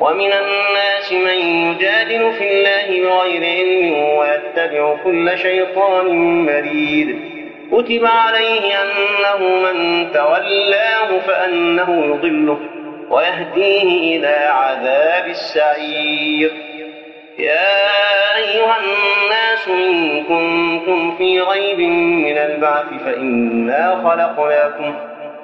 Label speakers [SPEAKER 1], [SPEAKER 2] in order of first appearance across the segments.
[SPEAKER 1] ومن الناس من يجادل في الله بغير علم ويتبع كل شيطان مريد. كتب عليه أنه من تولاه فأنه يضله ويهديه إلى عذاب السعير. يا أيها الناس إن كنتم في ريب من البعث فإنا خلقناكم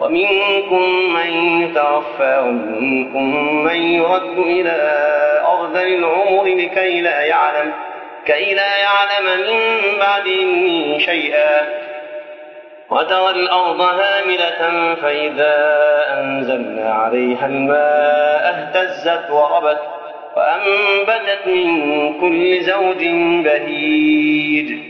[SPEAKER 1] ومنكم من يتوفى ومنكم من يرد إلى أرض العمر لكي لا يعلم كي لا يعلم من بعد شيئا. وترى الأرض هاملة فإذا أنزلنا عليها الماء اهتزت وربت وأنبتت من كل زوج بهيج.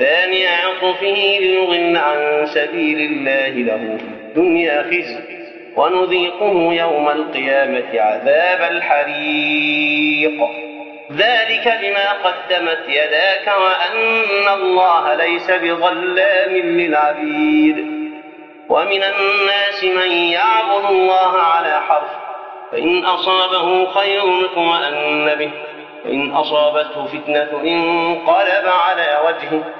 [SPEAKER 1] ثاني عطفه ليضل عن سبيل الله له في الدنيا خزي ونذيقه يوم القيامة عذاب الحريق. ذلك بما قدمت يداك وأن الله ليس بظلام للعبيد. ومن الناس من يعبد الله على حرف فإن أصابه خير اطمأن به وإن أصابته فتنة انقلب على وجهه.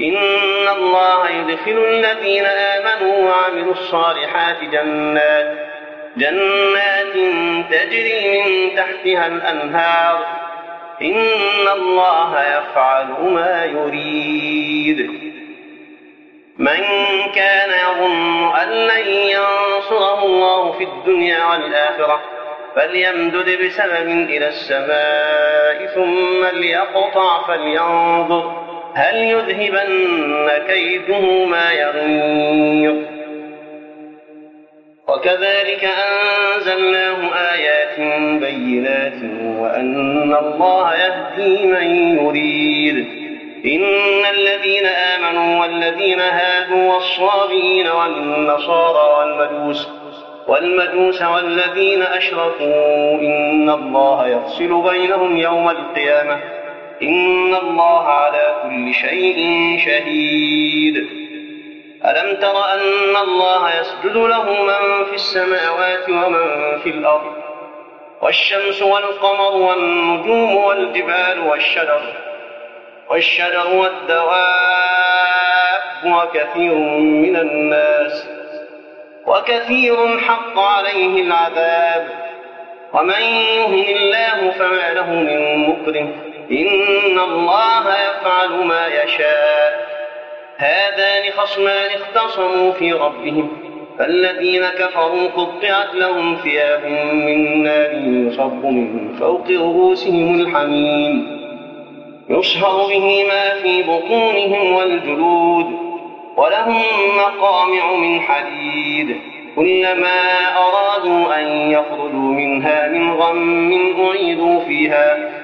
[SPEAKER 1] إن الله يدخل الذين آمنوا وعملوا الصالحات جنات جنات تجري من تحتها الأنهار. إن الله يفعل ما يريد. من كان يظن أن لن ينصره الله في الدنيا والآخرة فليمدد بسبب إلى السماء ثم ليقطع فلينظر. هل يذهبن كيده ما يغيظ؟ وكذلك أنزلناه آيات بينات وأن الله يهدي من يريد. إن الذين آمنوا والذين هادوا والصابئين والنصارى والمجوس والمجوس والذين أشركوا إن الله يفصل بينهم يوم القيامة. إن الله على كل شيء شهيد. ألم تر أن الله يسجد له من في السماوات ومن في الأرض والشمس والقمر والنجوم والجبال والشجر والشجر والدواب وكثير من الناس وكثير حق عليه العذاب. ومن يهن الله فما له من مكرم إن الله يفعل ما يشاء. هذان خصمان اختصموا في ربهم فالذين كفروا قطعت لهم ثياب من نار يصب من فوق رؤوسهم الحميم. يصهر به ما في بطونهم والجلود ولهم مقامع من حديد. كلما أرادوا أن يخرجوا منها من غم أعيدوا فيها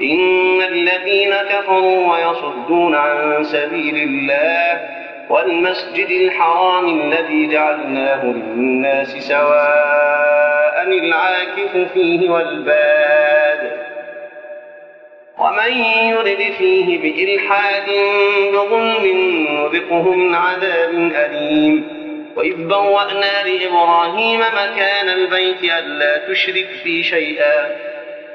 [SPEAKER 1] إن الذين كفروا ويصدون عن سبيل الله والمسجد الحرام الذي جعلناه للناس سواء العاكف فيه والباد ومن يرد فيه بإلحاد بظلم نذقه من عذاب أليم وإذ بوأنا لإبراهيم مكان البيت ألا تشرك في شيئا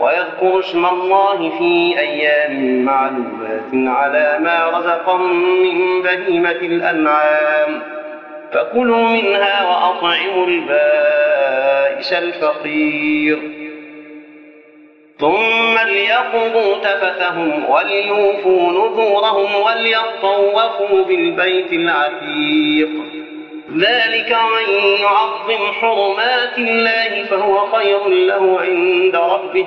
[SPEAKER 1] ويذكر اسم الله في أيام معلومات على ما رزقهم من بهيمة الأنعام. فكلوا منها وأطعموا البائس الفقير. ثم ليقضوا تفثهم وليوفوا نذورهم وليطوفوا بالبيت العتيق. ذلك من يعظم حرمات الله فهو خير له عند ربه.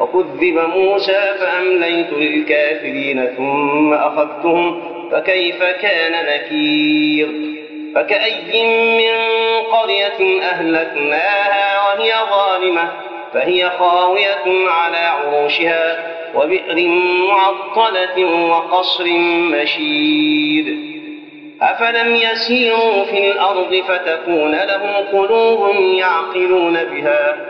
[SPEAKER 1] وكذب موسى فأمليت للكافرين ثم أخذتهم فكيف كان نكير؟ فكأي من قرية أهلكناها وهي ظالمة فهي خاوية على عروشها وبئر معطلة وقصر مشيد. أفلم يسيروا في الأرض فتكون لهم قلوب يعقلون بها؟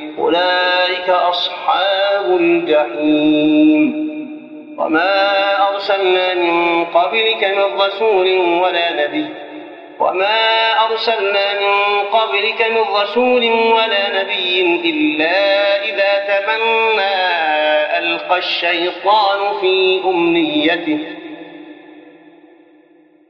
[SPEAKER 1] أولئك أصحاب الجحيم. وما أرسلنا من قبلك من رسول ولا نبي. وما أرسلنا من قبلك من رسول ولا نبي إلا إذا تمنى ألقى الشيطان في أمنيته.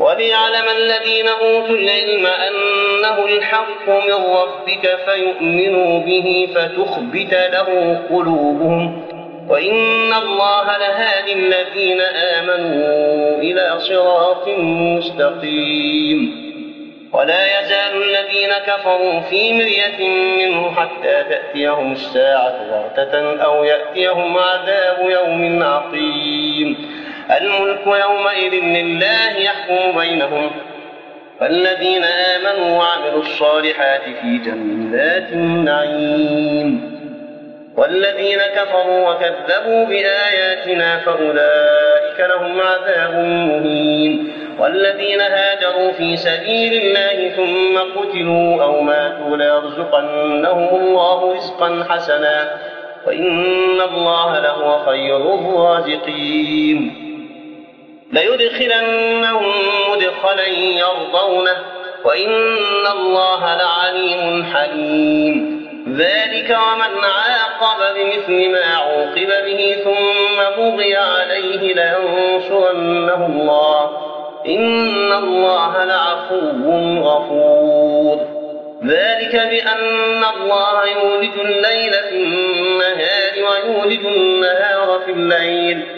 [SPEAKER 1] وليعلم الذين أوتوا العلم أنه الحق من ربك فيؤمنوا به فتخبت له قلوبهم وإن الله لهادي الذين آمنوا إلى صراط مستقيم ولا يزال الذين كفروا في مرية منه حتى تأتيهم الساعة بغتة أو يأتيهم عذاب يوم عقيم الملك يومئذ لله يحكم بينهم. فالذين آمنوا وعملوا الصالحات في جنات النعيم. والذين كفروا وكذبوا بآياتنا فأولئك لهم عذاب مهين. والذين هاجروا في سبيل الله ثم قتلوا أو ماتوا ليرزقنهم الله رزقا حسنا. وإن الله لهو خير الرازقين. ليدخلنهم مدخلا يرضونه وإن الله لعليم حليم. ذلك ومن عاقب بمثل ما عوقب به ثم بغي عليه لينصرنه الله. إن الله لعفو غفور. ذلك بأن الله يولد الليل في النهار ويولد النهار في الليل.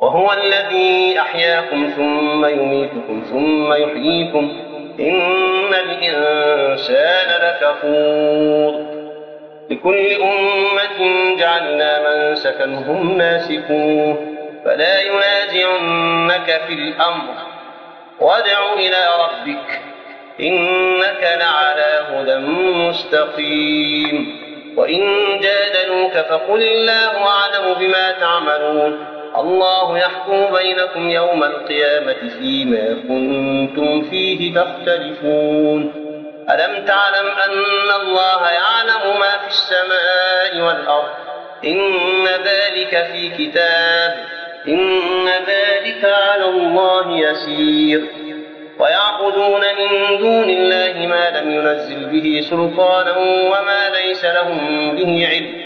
[SPEAKER 1] وهو الذي أحياكم ثم يميتكم ثم يحييكم إن الإنسان لكفور. لكل أمة جعلنا منسكا هم ناسكوه فلا ينازعنك في الأمر. وادع إلى ربك إنك لعلى هدى مستقيم. وإن جادلوك فقل الله أعلم بما تعملون. الله يحكم بينكم يوم القيامة فيما كنتم فيه تختلفون. ألم تعلم أن الله يعلم ما في السماء والأرض؟ إن ذلك في كتاب. إن ذلك على الله يسير. ويعبدون من دون الله ما لم ينزل به سلطانا وما ليس لهم به علم.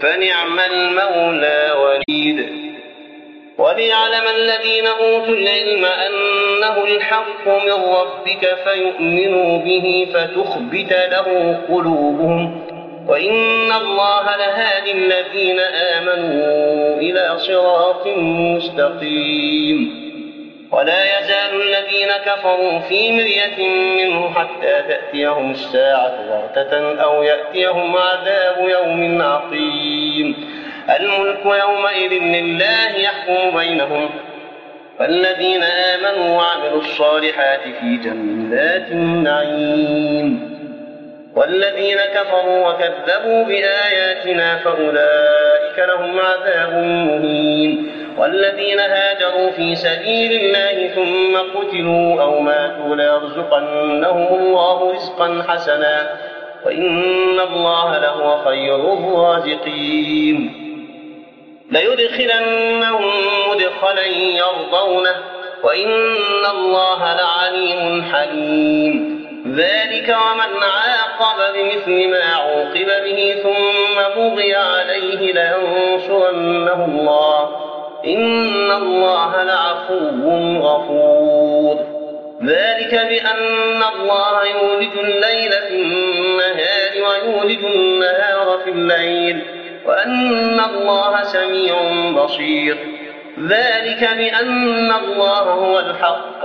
[SPEAKER 1] فنعم المولى وليد. وليعلم الذين أوتوا العلم أنه الحق من ربك فيؤمنوا به فتخبت له قلوبهم. وإن الله لهادي الذين آمنوا إلى صراط مستقيم. ولا يزال الذين كفروا في مرية منه حتى تأتيهم الساعة بغتة أو يأتيهم عذاب يوم عقيم. الملك يومئذ لله يحكم بينهم. فالذين آمنوا وعملوا الصالحات في جنات النعيم. والذين كفروا وكذبوا بآياتنا فأولئك لهم عذاب مهين. والذين هاجروا في سبيل الله ثم قتلوا أو ماتوا ليرزقنهم الله رزقا حسنا وإن الله لهو خير الرازقين. ليدخلنهم مدخلا يرضونه وإن الله لعليم حليم. ذلك ومن عاقب بمثل ما عوقب به ثم بغي عليه لينصرنه الله إن الله لعفو غفور. ذلك بأن الله يولد الليل في النهار ويولد النهار في الليل وأن الله سميع بصير. ذلك بأن الله هو الحق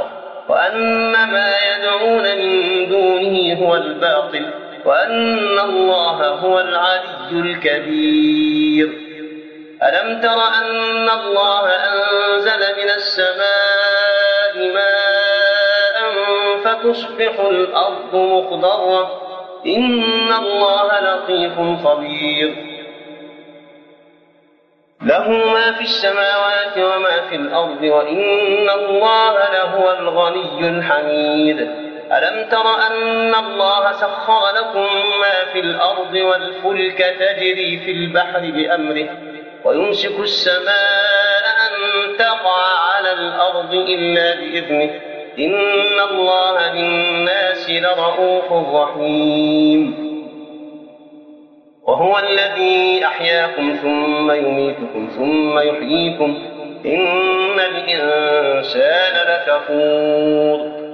[SPEAKER 1] وأن ما يدعون من دونه هو الباطل وأن الله هو العلي الكبير. ألم تر أن الله أنزل من السماء ماء فتصبح الأرض مخضرة؟ إن الله لطيف خبير. له ما في السماوات وما في الأرض وإن الله لهو الغني الحميد. ألم تر أن الله سخر لكم ما في الأرض والفلك تجري في البحر بأمره؟ ويمسك السماء أن تقع على الأرض إلا بإذنه. إن الله للناس لرؤوف رحيم. وهو الذي أحياكم ثم يميتكم ثم يحييكم. إن الإنسان لكفور.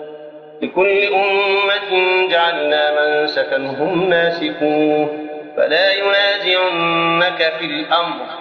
[SPEAKER 1] لكل أمة جعلنا من سكنهم ناسكوه فلا ينازعنك في الأمر.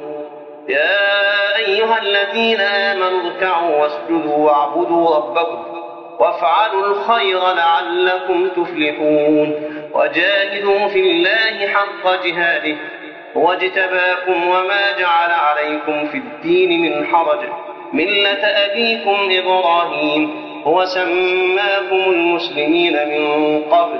[SPEAKER 1] يا أيها الذين آمنوا اركعوا واسجدوا واعبدوا ربكم وافعلوا الخير لعلكم تفلحون وجاهدوا في الله حق جهاده واجتباكم وما جعل عليكم في الدين من حرج. ملة أبيكم إبراهيم هو سماكم المسلمين من قبل.